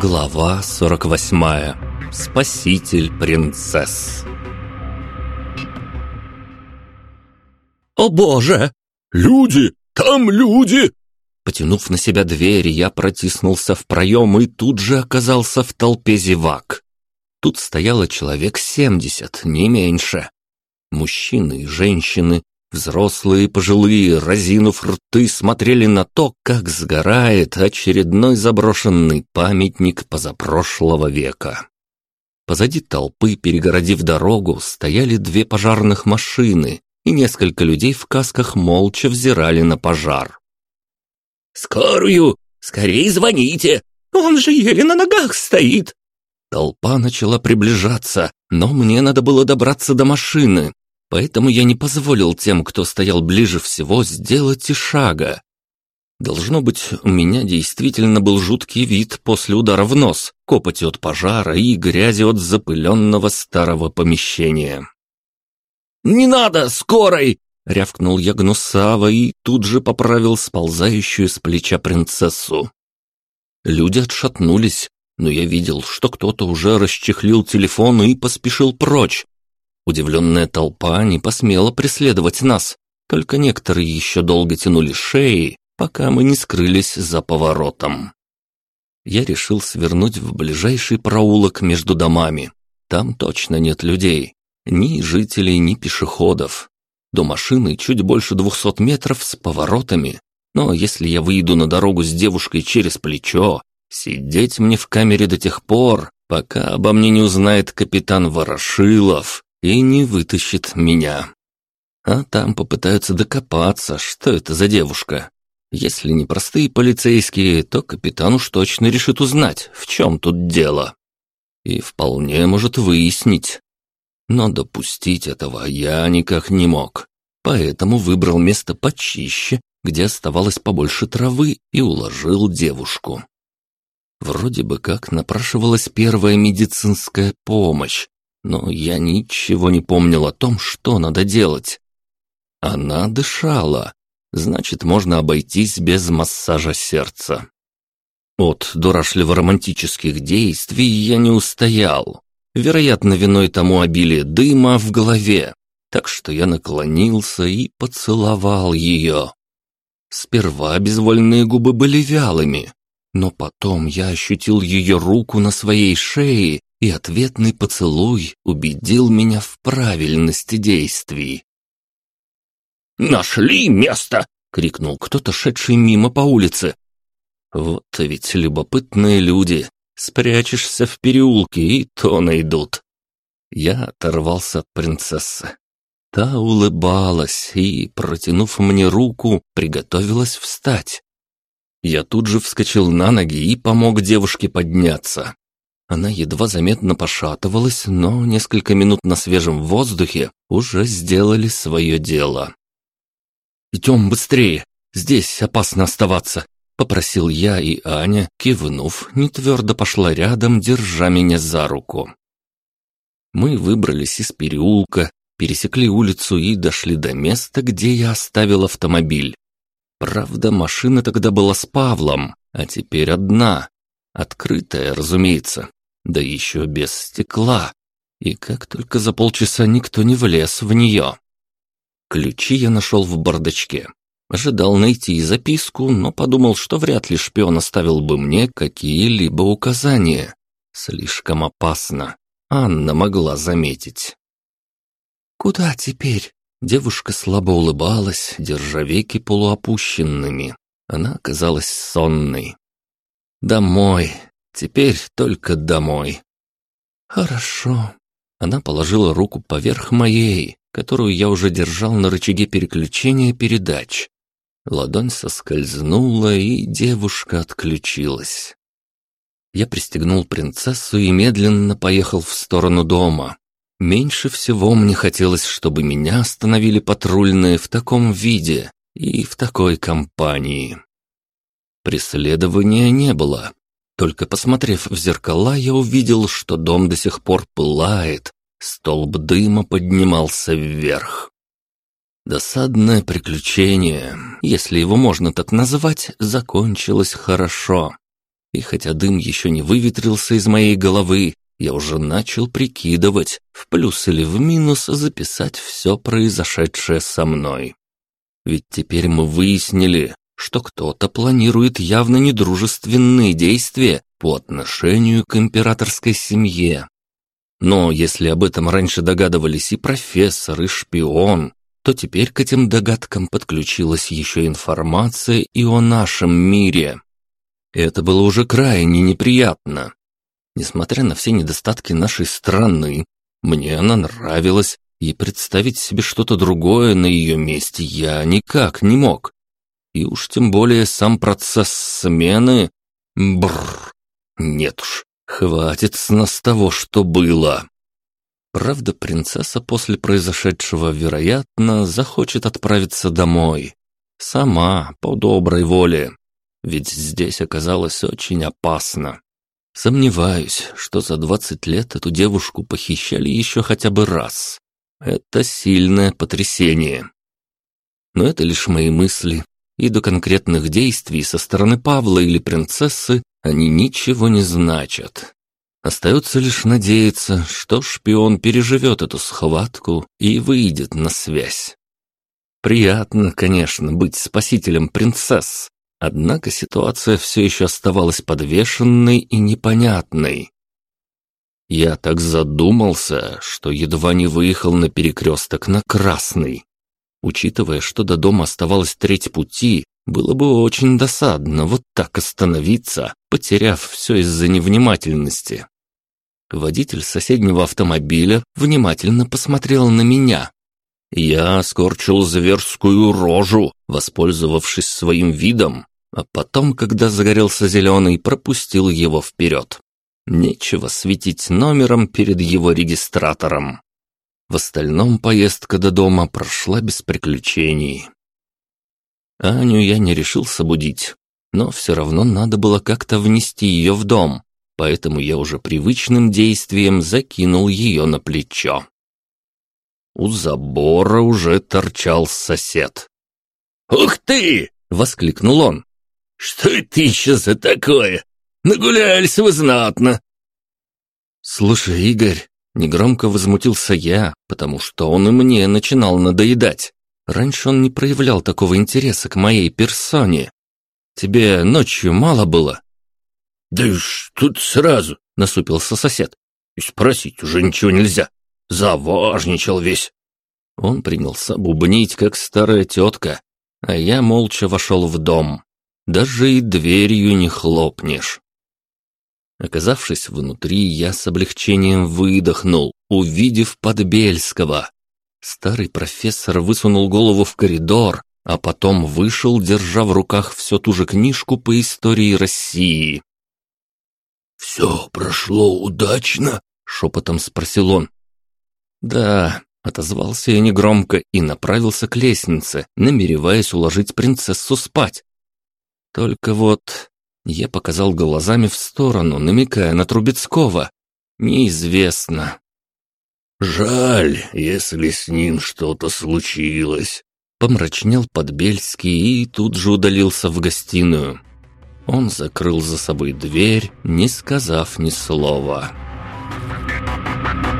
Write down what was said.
Глава 48. Спаситель принцесс. «О боже! Люди! Там люди!» Потянув на себя дверь, я протиснулся в проем и тут же оказался в толпе зевак. Тут стояло человек семьдесят, не меньше. Мужчины и женщины, взрослые и пожилые, разинув рты, смотрели на то, как сгорает очередной заброшенный памятник позапрошлого века. Позади толпы, перегородив дорогу, стояли две пожарных машины, и несколько людей в касках молча взирали на пожар. «Скорую! Скорей звоните! Он же еле на ногах стоит!» Толпа начала приближаться, но мне надо было добраться до машины, поэтому я не позволил тем, кто стоял ближе всего, сделать и шага. Должно быть, у меня действительно был жуткий вид после удара в нос, копоти от пожара и грязи от запыленного старого помещения. «Не надо, скорой!» — рявкнул я гнусаво и тут же поправил сползающую с плеча принцессу. Люди отшатнулись, но я видел, что кто-то уже расчехлил телефон и поспешил прочь. Удивленная толпа не посмела преследовать нас, только некоторые еще долго тянули шеи, пока мы не скрылись за поворотом. Я решил свернуть в ближайший проулок между домами. Там точно нет людей, ни жителей, ни пешеходов. До машины чуть больше двухсот метров с поворотами, но если я выйду на дорогу с девушкой через плечо, Сидеть мне в камере до тех пор, пока обо мне не узнает капитан Ворошилов и не вытащит меня. А там попытаются докопаться, что это за девушка. Если не простые полицейские, то капитан уж точно решит узнать, в чем тут дело. И вполне может выяснить. Но допустить этого я никак не мог, поэтому выбрал место почище, где оставалось побольше травы, и уложил девушку. Вроде бы как напрашивалась первая медицинская помощь, но я ничего не помнил о том, что надо делать. Она дышала, значит, можно обойтись без массажа сердца. От дурашливо-романтических действий я не устоял. Вероятно, виной тому обилие дыма в голове, так что я наклонился и поцеловал ее. Сперва безвольные губы были вялыми, но потом я ощутил ее руку на своей шее, и ответный поцелуй убедил меня в правильности действий. «Нашли место!» — крикнул кто-то, шедший мимо по улице. «Вот ведь любопытные люди. Спрячешься в переулке, и то найдут». Я оторвался от принцессы. Та улыбалась и, протянув мне руку, приготовилась встать. Я тут же вскочил на ноги и помог девушке подняться. Она едва заметно пошатывалась, но несколько минут на свежем воздухе уже сделали свое дело. «Идем быстрее, здесь опасно оставаться», — попросил я, и Аня, кивнув, нетвердо пошла рядом, держа меня за руку. Мы выбрались из переулка, пересекли улицу и дошли до места, где я оставил автомобиль. Правда, машина тогда была с Павлом, а теперь одна. Открытая, разумеется, да еще без стекла. И как только за полчаса никто не влез в нее. Ключи я нашел в бардачке. Ожидал найти записку, но подумал, что вряд ли шпион оставил бы мне какие-либо указания. Слишком опасно. Анна могла заметить. «Куда теперь?» Девушка слабо улыбалась, держа веки полуопущенными. Она казалась сонной. «Домой. Теперь только домой». «Хорошо». Она положила руку поверх моей, которую я уже держал на рычаге переключения передач. Ладонь соскользнула, и девушка отключилась. Я пристегнул принцессу и медленно поехал в сторону дома. Меньше всего мне хотелось, чтобы меня остановили патрульные в таком виде и в такой компании. Преследования не было. Только посмотрев в зеркала, я увидел, что дом до сих пор пылает, столб дыма поднимался вверх. Досадное приключение, если его можно так назвать, закончилось хорошо. И хотя дым еще не выветрился из моей головы, я уже начал прикидывать, в плюс или в минус записать все произошедшее со мной. Ведь теперь мы выяснили, что кто-то планирует явно недружественные действия по отношению к императорской семье. Но если об этом раньше догадывались и профессор, и шпион, то теперь к этим догадкам подключилась еще информация и о нашем мире. Это было уже крайне неприятно. Несмотря на все недостатки нашей страны, мне она нравилась, и представить себе что-то другое на ее месте я никак не мог. И уж тем более сам процесс смены... Бррр. Нет уж, хватит с нас того, что было. Правда, принцесса после произошедшего, вероятно, захочет отправиться домой. Сама, по доброй воле. Ведь здесь оказалось очень опасно. Сомневаюсь, что за двадцать лет эту девушку похищали еще хотя бы раз. Это сильное потрясение. Но это лишь мои мысли, и до конкретных действий со стороны Павла или принцессы они ничего не значат. Остается лишь надеяться, что шпион переживет эту схватку и выйдет на связь. Приятно, конечно, быть спасителем принцесс, однако ситуация все еще оставалась подвешенной и непонятной. Я так задумался, что едва не выехал на перекресток на Красный. Учитывая, что до дома оставалось треть пути, было бы очень досадно вот так остановиться, потеряв все из-за невнимательности. Водитель соседнего автомобиля внимательно посмотрел на меня. Я скорчил зверскую рожу, воспользовавшись своим видом, а потом, когда загорелся зеленый, пропустил его вперед. Нечего светить номером перед его регистратором. В остальном поездка до дома прошла без приключений. Аню я не решился будить, но все равно надо было как-то внести ее в дом, поэтому я уже привычным действием закинул ее на плечо. У забора уже торчал сосед. «Ух ты!» — воскликнул он. «Что это еще за такое? Нагулялись вы знатно!» «Слушай, Игорь!» — негромко возмутился я, потому что он и мне начинал надоедать. Раньше он не проявлял такого интереса к моей персоне. Тебе ночью мало было? «Да ж тут сразу!» — насупился сосед. «И спросить уже ничего нельзя. Заважничал весь». Он принялся бубнить, как старая тетка, а я молча вошел в дом. Даже и дверью не хлопнешь. Оказавшись внутри, я с облегчением выдохнул, увидев Подбельского. Старый профессор высунул голову в коридор, а потом вышел, держа в руках всю ту же книжку по истории России. «Все прошло удачно?» — шепотом спросил он. «Да», — отозвался я негромко и направился к лестнице, намереваясь уложить принцессу спать. Только вот я показал глазами в сторону, намекая на Трубецкого. Неизвестно. «Жаль, если с ним что-то случилось», — помрачнел Подбельский и тут же удалился в гостиную. Он закрыл за собой дверь, не сказав ни слова. «Тhank